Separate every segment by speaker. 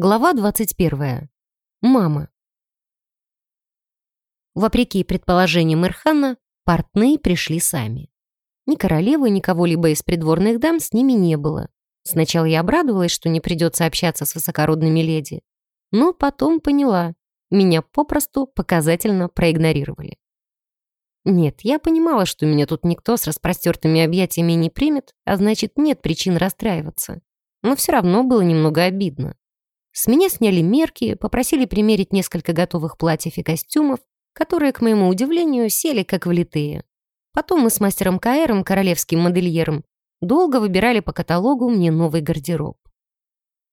Speaker 1: Глава 21. Мама. Вопреки предположениям Ирхана, портные пришли сами. Ни королевы, ни кого-либо из придворных дам с ними не было. Сначала я обрадовалась, что не придется общаться с высокородными леди. Но потом поняла, меня попросту показательно проигнорировали. Нет, я понимала, что меня тут никто с распростертыми объятиями не примет, а значит, нет причин расстраиваться. Но все равно было немного обидно. С меня сняли мерки, попросили примерить несколько готовых платьев и костюмов, которые, к моему удивлению, сели как влитые. Потом мы с мастером Каэром, королевским модельером, долго выбирали по каталогу мне новый гардероб.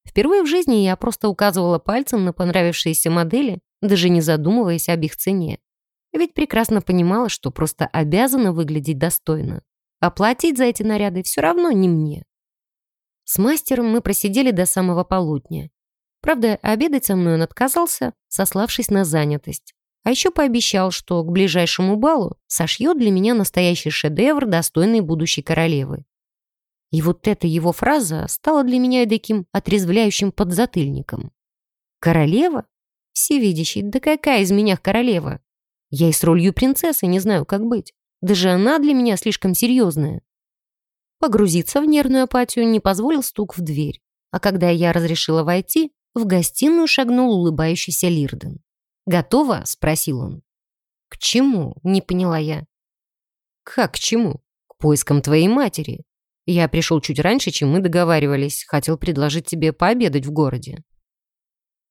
Speaker 1: Впервые в жизни я просто указывала пальцем на понравившиеся модели, даже не задумываясь об их цене. Ведь прекрасно понимала, что просто обязана выглядеть достойно. А платить за эти наряды все равно не мне. С мастером мы просидели до самого полудня. Правда, обедать со мной он отказался, сославшись на занятость. А еще пообещал, что к ближайшему балу сошьет для меня настоящий шедевр, достойный будущей королевы. И вот эта его фраза стала для меня таким отрезвляющим подзатыльником. «Королева? Всевидящий, да какая из меня королева? Я и с ролью принцессы не знаю, как быть. Даже она для меня слишком серьезная». Погрузиться в нервную апатию не позволил стук в дверь. А когда я разрешила войти, в гостиную шагнул улыбающийся Лирден. «Готово?» — спросил он. «К чему?» — не поняла я. «Как к чему? К поискам твоей матери. Я пришел чуть раньше, чем мы договаривались. Хотел предложить тебе пообедать в городе».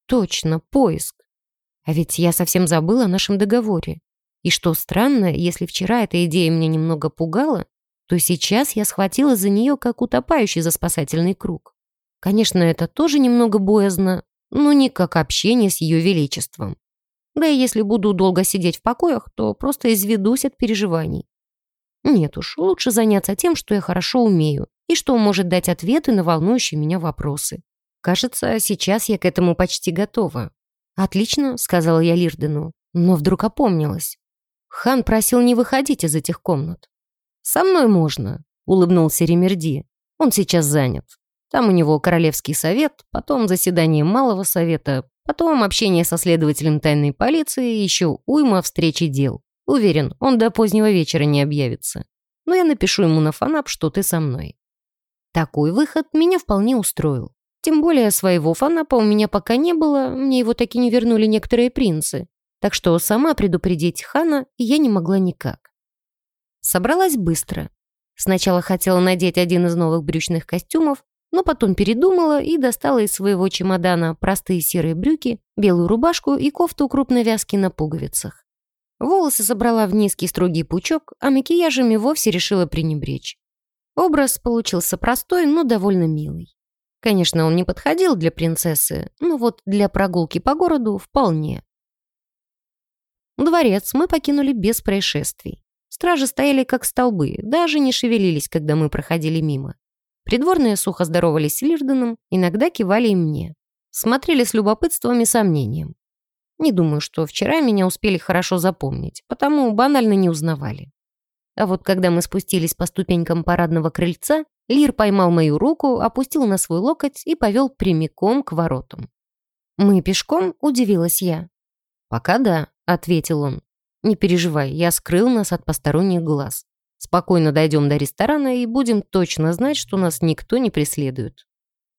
Speaker 1: «Точно, поиск. А ведь я совсем забыла о нашем договоре. И что странно, если вчера эта идея меня немного пугала, то сейчас я схватила за нее, как утопающий за спасательный круг. Конечно, это тоже немного боязно, но не как общение с ее величеством. Да и если буду долго сидеть в покоях, то просто изведусь от переживаний. Нет уж, лучше заняться тем, что я хорошо умею, и что может дать ответы на волнующие меня вопросы. Кажется, сейчас я к этому почти готова. «Отлично», — сказала я Лирдену, но вдруг опомнилась. Хан просил не выходить из этих комнат. «Со мной можно», — улыбнулся Ремерди. «Он сейчас занят. Там у него Королевский совет, потом заседание Малого совета, потом общение со следователем тайной полиции и еще уйма встречи дел. Уверен, он до позднего вечера не объявится. Но я напишу ему на фанап, что ты со мной. Такой выход меня вполне устроил. Тем более своего фанапа у меня пока не было, мне его таки не вернули некоторые принцы. Так что сама предупредить Хана я не могла никак. Собралась быстро. Сначала хотела надеть один из новых брючных костюмов, но потом передумала и достала из своего чемодана простые серые брюки, белую рубашку и кофту крупной вязки на пуговицах. Волосы собрала в низкий строгий пучок, а макияжами вовсе решила пренебречь. Образ получился простой, но довольно милый. Конечно, он не подходил для принцессы, но вот для прогулки по городу вполне. Дворец мы покинули без происшествий. Стражи стояли как столбы, даже не шевелились, когда мы проходили мимо. Придворные сухо здоровались с Лирденом, иногда кивали и мне. Смотрели с любопытством и сомнением. Не думаю, что вчера меня успели хорошо запомнить, потому банально не узнавали. А вот когда мы спустились по ступенькам парадного крыльца, Лир поймал мою руку, опустил на свой локоть и повел прямиком к воротам. «Мы пешком?» — удивилась я. «Пока да», — ответил он. «Не переживай, я скрыл нас от посторонних глаз. Спокойно дойдем до ресторана и будем точно знать, что нас никто не преследует.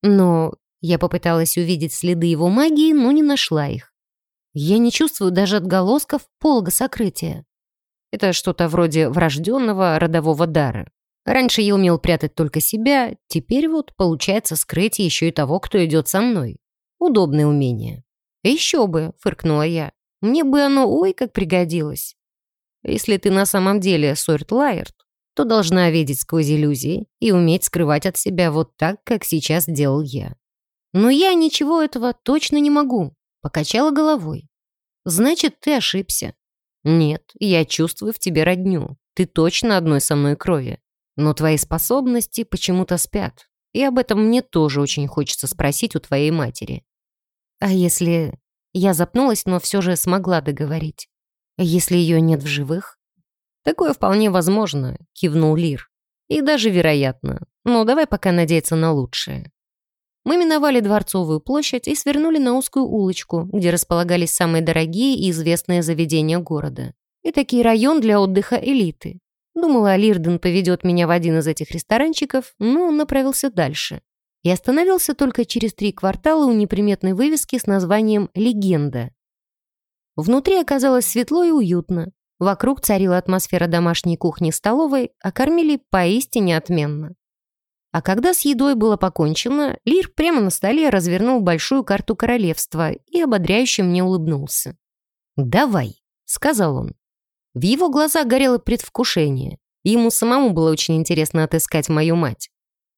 Speaker 1: Но я попыталась увидеть следы его магии, но не нашла их. Я не чувствую даже отголосков полога сокрытия. Это что-то вроде врожденного родового дара. Раньше я умел прятать только себя, теперь вот получается скрыть еще и того, кто идет со мной. Удобное умение. «Еще бы», — фыркнула я. «Мне бы оно ой как пригодилось». Если ты на самом деле Сорт Лайерт, то должна видеть сквозь иллюзии и уметь скрывать от себя вот так, как сейчас делал я. Но я ничего этого точно не могу, покачала головой. Значит, ты ошибся. Нет, я чувствую в тебе родню. Ты точно одной со мной крови. Но твои способности почему-то спят. И об этом мне тоже очень хочется спросить у твоей матери. А если... Я запнулась, но все же смогла договорить. Если ее нет в живых? Такое вполне возможно, кивнул Лир. И даже вероятно. Но давай пока надеяться на лучшее. Мы миновали Дворцовую площадь и свернули на узкую улочку, где располагались самые дорогие и известные заведения города. И такие район для отдыха элиты. Думала, Лирден поведет меня в один из этих ресторанчиков, но он направился дальше. И остановился только через три квартала у неприметной вывески с названием «Легенда». Внутри оказалось светло и уютно. Вокруг царила атмосфера домашней кухни-столовой, а кормили поистине отменно. А когда с едой было покончено, Лир прямо на столе развернул большую карту королевства и ободряюще мне улыбнулся. «Давай», — сказал он. В его глазах горело предвкушение. Ему самому было очень интересно отыскать мою мать.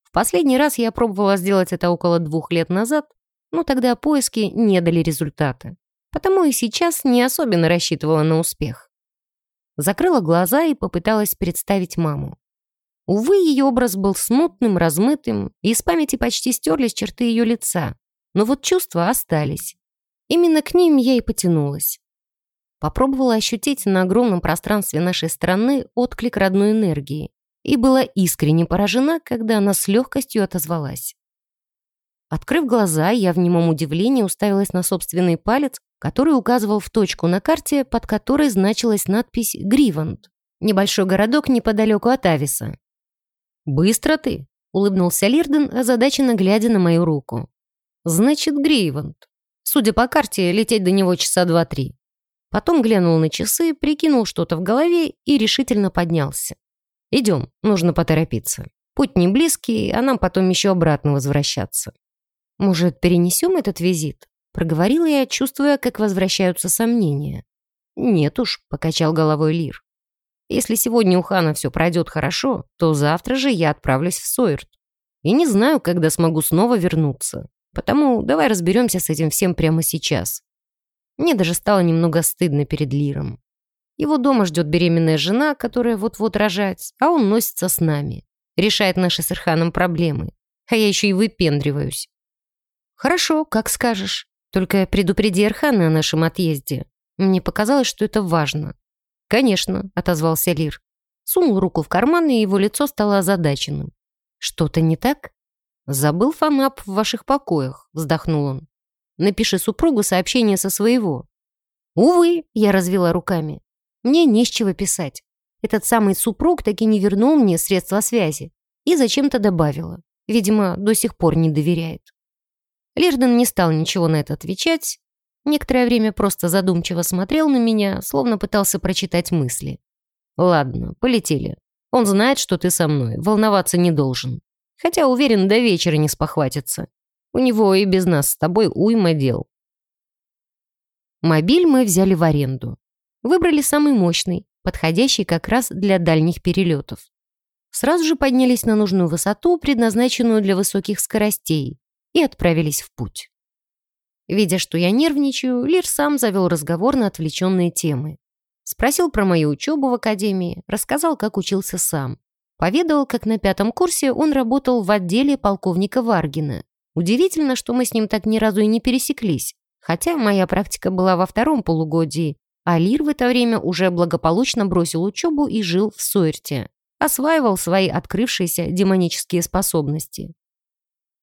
Speaker 1: В последний раз я пробовала сделать это около двух лет назад, но тогда поиски не дали результата. Потому и сейчас не особенно рассчитывала на успех. Закрыла глаза и попыталась представить маму. Увы, ее образ был смутным, размытым, и из памяти почти стерлись черты ее лица. Но вот чувства остались. Именно к ним я и потянулась. Попробовала ощутить на огромном пространстве нашей страны отклик родной энергии и была искренне поражена, когда она с легкостью отозвалась. Открыв глаза, я в немом удивлении уставилась на собственный палец, который указывал в точку на карте, под которой значилась надпись «Гривант», небольшой городок неподалеку от Ависа. «Быстро ты!» — улыбнулся Лирден, озадаченно глядя на мою руку. «Значит, Грейвант. Судя по карте, лететь до него часа два-три». Потом глянул на часы, прикинул что-то в голове и решительно поднялся. «Идем, нужно поторопиться. Путь не близкий, а нам потом еще обратно возвращаться». «Может, перенесем этот визит?» — проговорила я, чувствуя, как возвращаются сомнения. «Нет уж», — покачал головой Лир. Если сегодня у Хана все пройдет хорошо, то завтра же я отправлюсь в Сойерт. И не знаю, когда смогу снова вернуться. Потому давай разберемся с этим всем прямо сейчас. Мне даже стало немного стыдно перед Лиром. Его дома ждет беременная жена, которая вот-вот рожать, а он носится с нами. Решает наши с Ирханом проблемы. А я еще и выпендриваюсь. Хорошо, как скажешь. Только предупреди Ирхана о нашем отъезде. Мне показалось, что это важно. «Конечно», — отозвался Лир. Сунул руку в карман, и его лицо стало озадаченным. «Что-то не так?» «Забыл фанап в ваших покоях», — вздохнул он. «Напиши супругу сообщение со своего». «Увы», — я развела руками. «Мне не с чего писать. Этот самый супруг таки не вернул мне средства связи и зачем-то добавила. Видимо, до сих пор не доверяет». Лирден не стал ничего на это отвечать, Некоторое время просто задумчиво смотрел на меня, словно пытался прочитать мысли. «Ладно, полетели. Он знает, что ты со мной, волноваться не должен. Хотя, уверен, до вечера не спохватится. У него и без нас с тобой уйма дел». Мобиль мы взяли в аренду. Выбрали самый мощный, подходящий как раз для дальних перелетов. Сразу же поднялись на нужную высоту, предназначенную для высоких скоростей, и отправились в путь. Видя, что я нервничаю, Лир сам завел разговор на отвлеченные темы. Спросил про мою учебу в академии, рассказал, как учился сам. Поведал, как на пятом курсе он работал в отделе полковника Варгина. Удивительно, что мы с ним так ни разу и не пересеклись, хотя моя практика была во втором полугодии, а Лир в это время уже благополучно бросил учебу и жил в Суэрте. Осваивал свои открывшиеся демонические способности.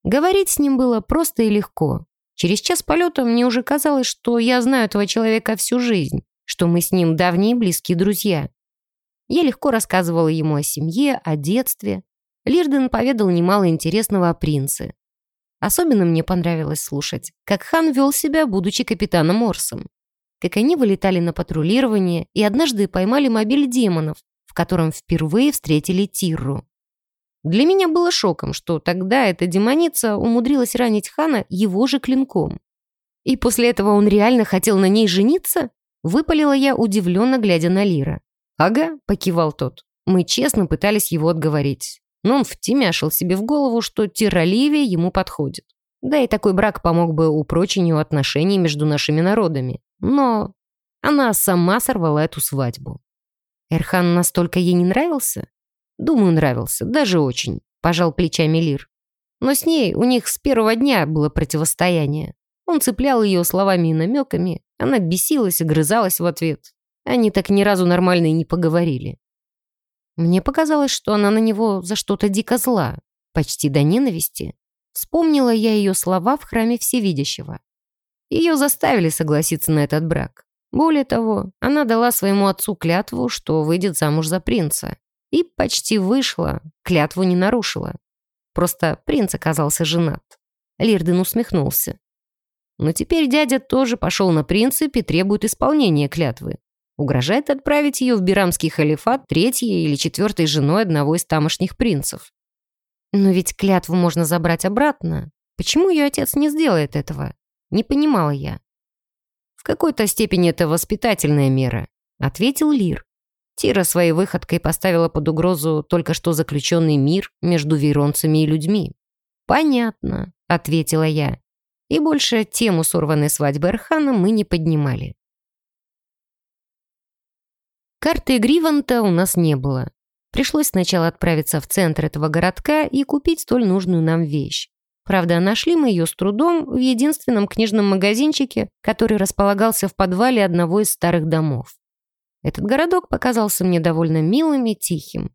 Speaker 1: Говорить с ним было просто и легко. Через час полета мне уже казалось, что я знаю этого человека всю жизнь, что мы с ним давние близкие друзья. Я легко рассказывала ему о семье, о детстве. Лирден поведал немало интересного о принце. Особенно мне понравилось слушать, как хан вел себя, будучи капитаном Орсом. Как они вылетали на патрулирование и однажды поймали мобиль демонов, в котором впервые встретили Тирру. Для меня было шоком, что тогда эта демоница умудрилась ранить хана его же клинком. И после этого он реально хотел на ней жениться? Выпалила я, удивленно глядя на Лира. «Ага», — покивал тот. Мы честно пытались его отговорить. Но он втемяшил себе в голову, что Тироливия ему подходит. Да и такой брак помог бы упрочению отношений между нашими народами. Но она сама сорвала эту свадьбу. Эрхан настолько ей не нравился? Думаю, нравился, даже очень, пожал плечами Лир. Но с ней у них с первого дня было противостояние. Он цеплял ее словами и намеками, она бесилась и грызалась в ответ. Они так ни разу нормально и не поговорили. Мне показалось, что она на него за что-то дико зла, почти до ненависти. Вспомнила я ее слова в храме Всевидящего. Ее заставили согласиться на этот брак. Более того, она дала своему отцу клятву, что выйдет замуж за принца. И почти вышла, клятву не нарушила. Просто принц оказался женат. Лирден усмехнулся. Но теперь дядя тоже пошел на принцип и требует исполнения клятвы. Угрожает отправить ее в Бирамский халифат третьей или четвертой женой одного из тамошних принцев. Но ведь клятву можно забрать обратно. Почему ее отец не сделает этого? Не понимала я. В какой-то степени это воспитательная мера, ответил Лир. Тира своей выходкой поставила под угрозу только что заключенный мир между вейронцами и людьми. «Понятно», — ответила я. И больше тему сорванной свадьбы Архана мы не поднимали. Карты Гриванта у нас не было. Пришлось сначала отправиться в центр этого городка и купить столь нужную нам вещь. Правда, нашли мы ее с трудом в единственном книжном магазинчике, который располагался в подвале одного из старых домов. Этот городок показался мне довольно милым и тихим.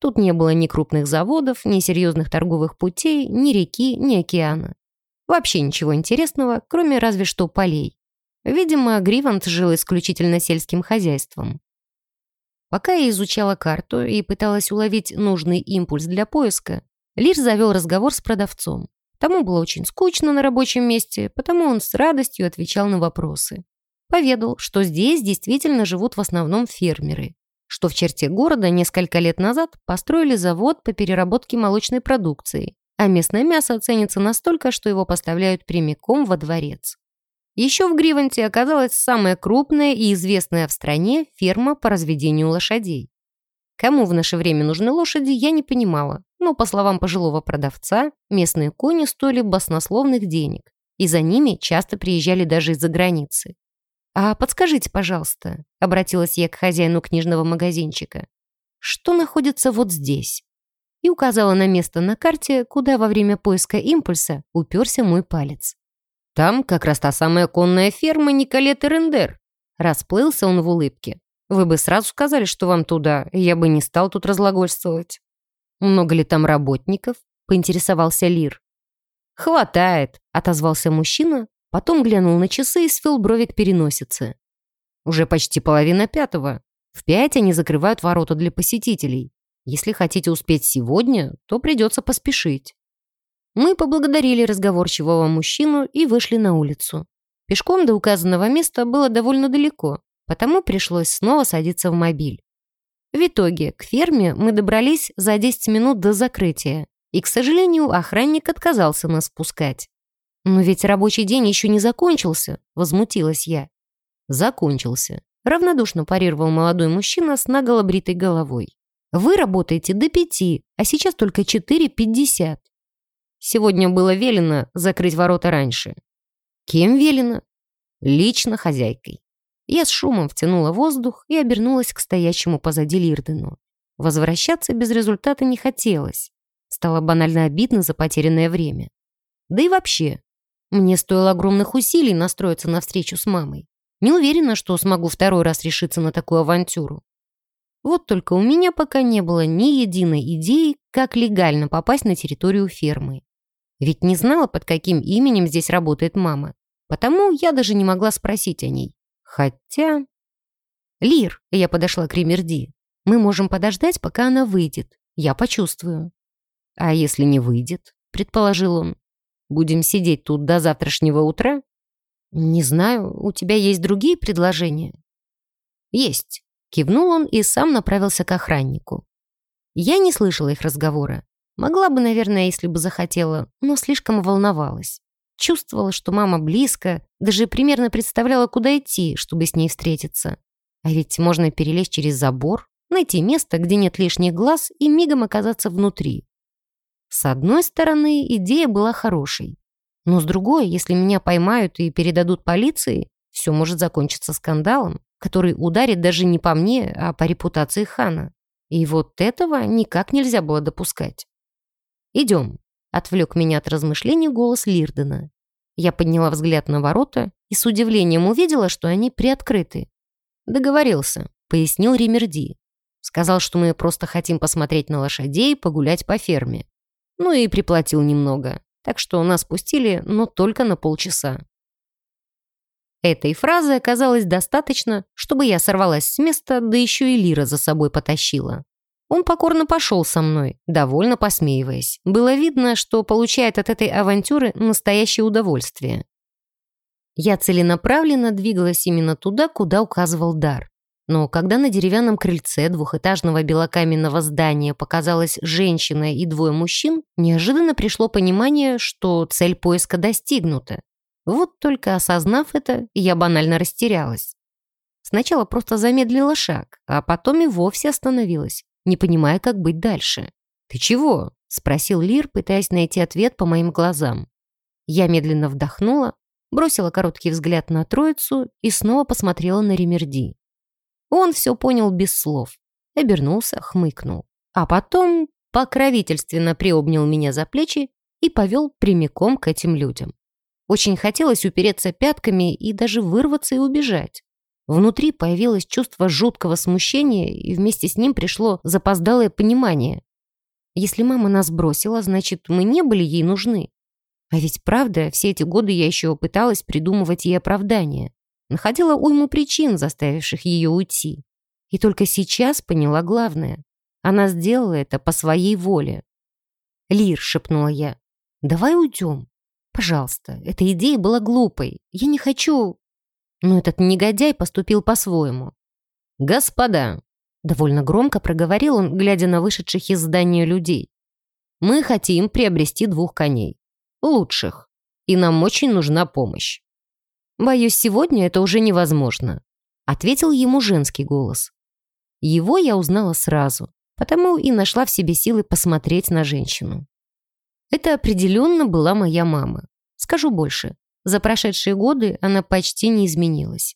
Speaker 1: Тут не было ни крупных заводов, ни серьезных торговых путей, ни реки, ни океана. Вообще ничего интересного, кроме разве что полей. Видимо, Гривант жил исключительно сельским хозяйством. Пока я изучала карту и пыталась уловить нужный импульс для поиска, Лир завел разговор с продавцом. Тому было очень скучно на рабочем месте, потому он с радостью отвечал на вопросы. Поведал, что здесь действительно живут в основном фермеры, что в черте города несколько лет назад построили завод по переработке молочной продукции, а местное мясо ценится настолько, что его поставляют прямиком во дворец. Еще в Гриванте оказалась самая крупная и известная в стране ферма по разведению лошадей. Кому в наше время нужны лошади, я не понимала, но, по словам пожилого продавца, местные кони стоили баснословных денег, и за ними часто приезжали даже из-за границы. «А подскажите, пожалуйста», — обратилась я к хозяину книжного магазинчика, «что находится вот здесь?» и указала на место на карте, куда во время поиска импульса уперся мой палец. Там как раз та самая конная ферма Николет Рендер. Расплылся он в улыбке. Вы бы сразу сказали, что вам туда, я бы не стал тут разглагольствовать. Много ли там работников? Поинтересовался Лир. Хватает, отозвался мужчина, потом глянул на часы и свел брови к переносице. Уже почти половина пятого. В пять они закрывают ворота для посетителей. Если хотите успеть сегодня, то придется поспешить. Мы поблагодарили разговорчивого мужчину и вышли на улицу. Пешком до указанного места было довольно далеко, потому пришлось снова садиться в мобиль. В итоге к ферме мы добрались за 10 минут до закрытия, и, к сожалению, охранник отказался нас пускать. «Но ведь рабочий день еще не закончился», — возмутилась я. «Закончился», — равнодушно парировал молодой мужчина с наголо бритой головой. «Вы работаете до пяти, а сейчас только 4.50. Сегодня было велено закрыть ворота раньше. Кем велено? Лично хозяйкой. Я с шумом втянула воздух и обернулась к стоящему позади Лирдену. Возвращаться без результата не хотелось. Стало банально обидно за потерянное время. Да и вообще, мне стоило огромных усилий настроиться на встречу с мамой. Не уверена, что смогу второй раз решиться на такую авантюру. Вот только у меня пока не было ни единой идеи, как легально попасть на территорию фермы. Ведь не знала, под каким именем здесь работает мама. Потому я даже не могла спросить о ней. Хотя... «Лир», — я подошла к Римерди, — «мы можем подождать, пока она выйдет. Я почувствую». «А если не выйдет?» — предположил он. «Будем сидеть тут до завтрашнего утра?» «Не знаю, у тебя есть другие предложения?» «Есть», — кивнул он и сам направился к охраннику. Я не слышала их разговора. Могла бы, наверное, если бы захотела, но слишком волновалась. Чувствовала, что мама близко, даже примерно представляла, куда идти, чтобы с ней встретиться. А ведь можно перелезть через забор, найти место, где нет лишних глаз, и мигом оказаться внутри. С одной стороны, идея была хорошей. Но с другой, если меня поймают и передадут полиции, все может закончиться скандалом, который ударит даже не по мне, а по репутации Хана. И вот этого никак нельзя было допускать. «Идем», — отвлек меня от размышлений голос Лирдена. Я подняла взгляд на ворота и с удивлением увидела, что они приоткрыты. «Договорился», — пояснил Римерди. Сказал, что мы просто хотим посмотреть на лошадей и погулять по ферме. Ну и приплатил немного. так что нас пустили, но только на полчаса. Этой фразы оказалось достаточно, чтобы я сорвалась с места, да еще и Лира за собой потащила. Он покорно пошел со мной, довольно посмеиваясь. Было видно, что получает от этой авантюры настоящее удовольствие. Я целенаправленно двигалась именно туда, куда указывал дар. Но когда на деревянном крыльце двухэтажного белокаменного здания показалась женщина и двое мужчин, неожиданно пришло понимание, что цель поиска достигнута. Вот только осознав это, я банально растерялась. Сначала просто замедлила шаг, а потом и вовсе остановилась не понимая, как быть дальше. «Ты чего?» — спросил Лир, пытаясь найти ответ по моим глазам. Я медленно вдохнула, бросила короткий взгляд на троицу и снова посмотрела на Ремерди. Он все понял без слов, обернулся, хмыкнул, а потом покровительственно приобнял меня за плечи и повел прямиком к этим людям. Очень хотелось упереться пятками и даже вырваться и убежать. Внутри появилось чувство жуткого смущения, и вместе с ним пришло запоздалое понимание. Если мама нас бросила, значит, мы не были ей нужны. А ведь правда, все эти годы я еще пыталась придумывать ей оправдание. Находила уйму причин, заставивших ее уйти. И только сейчас поняла главное. Она сделала это по своей воле. «Лир», — шепнула я, — «давай уйдем. Пожалуйста, эта идея была глупой. Я не хочу...» Но этот негодяй поступил по-своему. «Господа!» — довольно громко проговорил он, глядя на вышедших из здания людей. «Мы хотим приобрести двух коней. Лучших. И нам очень нужна помощь». «Боюсь, сегодня это уже невозможно», — ответил ему женский голос. Его я узнала сразу, потому и нашла в себе силы посмотреть на женщину. Это определенно была моя мама. Скажу больше, за прошедшие годы она почти не изменилась.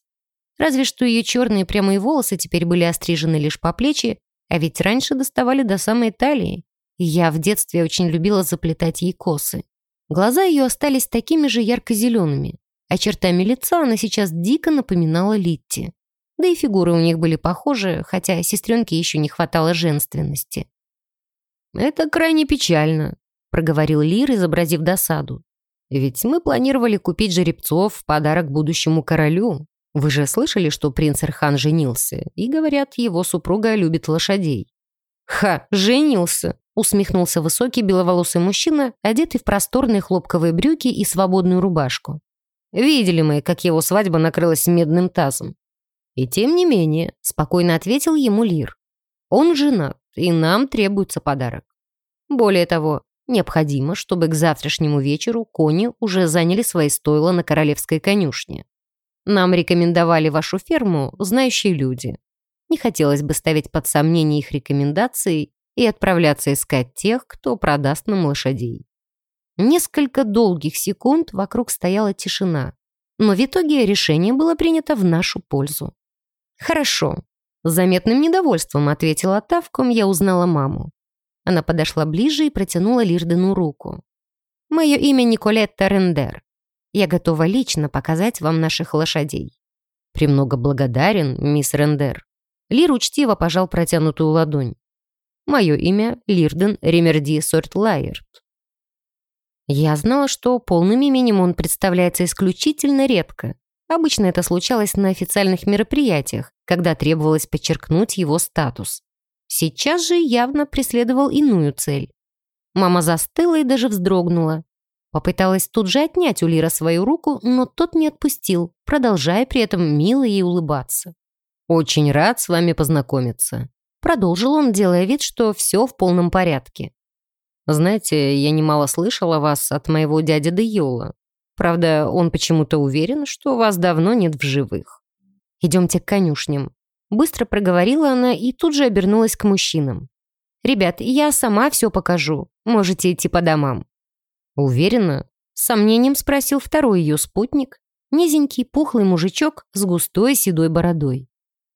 Speaker 1: Разве что ее черные прямые волосы теперь были острижены лишь по плечи, а ведь раньше доставали до самой талии. Я в детстве очень любила заплетать ей косы. Глаза ее остались такими же ярко-зелеными, а чертами лица она сейчас дико напоминала Литти. Да и фигуры у них были похожи, хотя сестренке еще не хватало женственности. «Это крайне печально», — проговорил Лир, изобразив досаду. Ведь мы планировали купить жеребцов в подарок будущему королю. Вы же слышали, что принц Эрхан женился? И, говорят, его супруга любит лошадей». «Ха, женился!» — усмехнулся высокий беловолосый мужчина, одетый в просторные хлопковые брюки и свободную рубашку. «Видели мы, как его свадьба накрылась медным тазом». «И тем не менее», — спокойно ответил ему Лир. «Он женат, и нам требуется подарок. Более того, Необходимо, чтобы к завтрашнему вечеру кони уже заняли свои стойла на королевской конюшне. Нам рекомендовали вашу ферму знающие люди. Не хотелось бы ставить под сомнение их рекомендации и отправляться искать тех, кто продаст нам лошадей. Несколько долгих секунд вокруг стояла тишина, но в итоге решение было принято в нашу пользу. «Хорошо», — с заметным недовольством ответила та, в ком я узнала маму. Она подошла ближе и протянула Лирдену руку. «Мое имя Николетта Рендер. Я готова лично показать вам наших лошадей». «Премного благодарен, мисс Рендер». Лир учтиво пожал протянутую ладонь. «Мое имя Лирден Ремерди Сортлайерт». Я знала, что полным именем он представляется исключительно редко. Обычно это случалось на официальных мероприятиях, когда требовалось подчеркнуть его статус. Сейчас же явно преследовал иную цель. Мама застыла и даже вздрогнула. Попыталась тут же отнять у Лира свою руку, но тот не отпустил, продолжая при этом мило ей улыбаться. «Очень рад с вами познакомиться», — продолжил он, делая вид, что все в полном порядке. «Знаете, я немало слышал о вас от моего дяди Дейола. Правда, он почему-то уверен, что вас давно нет в живых. Идемте к конюшням. Быстро проговорила она и тут же обернулась к мужчинам. «Ребят, я сама все покажу. Можете идти по домам». «Уверена?» С сомнением спросил второй ее спутник. Низенький, пухлый мужичок с густой седой бородой.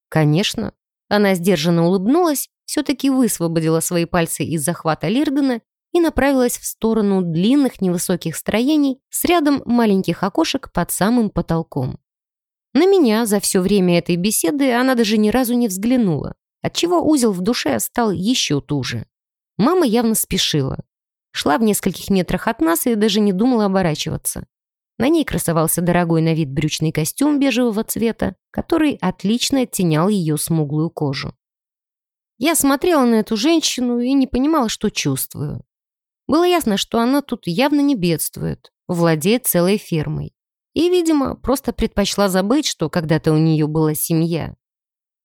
Speaker 1: «Конечно». Она сдержанно улыбнулась, все-таки высвободила свои пальцы из захвата Лирдена и направилась в сторону длинных невысоких строений с рядом маленьких окошек под самым потолком. На меня за все время этой беседы она даже ни разу не взглянула, отчего узел в душе стал еще туже. Мама явно спешила. Шла в нескольких метрах от нас и даже не думала оборачиваться. На ней красовался дорогой на вид брючный костюм бежевого цвета, который отлично оттенял ее смуглую кожу. Я смотрела на эту женщину и не понимала, что чувствую. Было ясно, что она тут явно не бедствует, владеет целой фермой. И, видимо, просто предпочла забыть, что когда-то у нее была семья.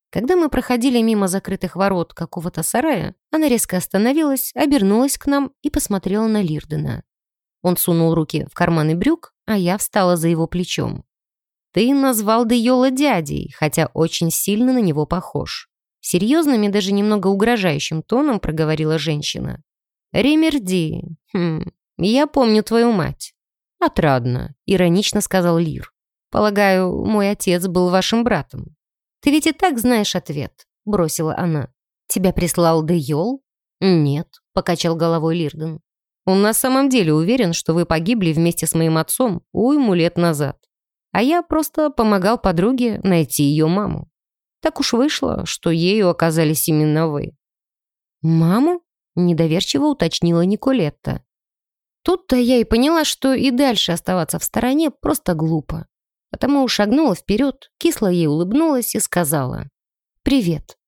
Speaker 1: Когда мы проходили мимо закрытых ворот какого-то сарая, она резко остановилась, обернулась к нам и посмотрела на Лирдена. Он сунул руки в карманы брюк, а я встала за его плечом. «Ты назвал Дейола дядей, хотя очень сильно на него похож». Серьезным и даже немного угрожающим тоном проговорила женщина. «Ремерди, хм, я помню твою мать». «Отрадно», — иронично сказал Лир. «Полагаю, мой отец был вашим братом». «Ты ведь и так знаешь ответ», — бросила она. «Тебя прислал Дейол?» «Нет», — покачал головой Лирден. «Он на самом деле уверен, что вы погибли вместе с моим отцом уйму лет назад. А я просто помогал подруге найти ее маму. Так уж вышло, что ею оказались именно вы». «Маму?» — недоверчиво уточнила Николетта. Тут-то я и поняла, что и дальше оставаться в стороне просто глупо потому шагнула вперед, кисло ей улыбнулась и сказала «Привет».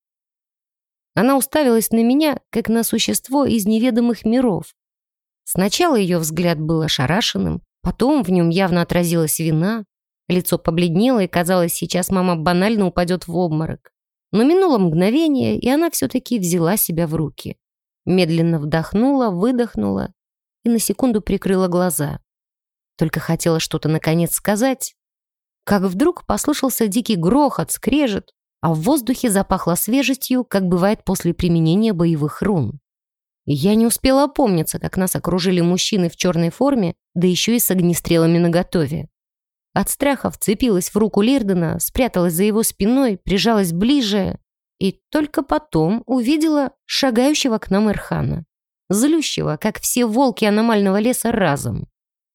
Speaker 1: Она уставилась на меня, как на существо из неведомых миров. Сначала ее взгляд был ошарашенным, потом в нем явно отразилась вина, лицо побледнело, и казалось, сейчас мама банально упадет в обморок. Но минуло мгновение, и она все-таки взяла себя в руки. Медленно вдохнула, выдохнула и на секунду прикрыла глаза. Только хотела что-то наконец сказать, как вдруг послышался дикий грохот, скрежет, а в воздухе запахло свежестью, как бывает после применения боевых рун. я не успела опомниться, как нас окружили мужчины в черной форме, да еще и с огнестрелами наготове. От страха вцепилась в руку Лирдена, спряталась за его спиной, прижалась ближе и только потом увидела шагающего к нам Эрхана, злющего, как все волки аномального леса разом.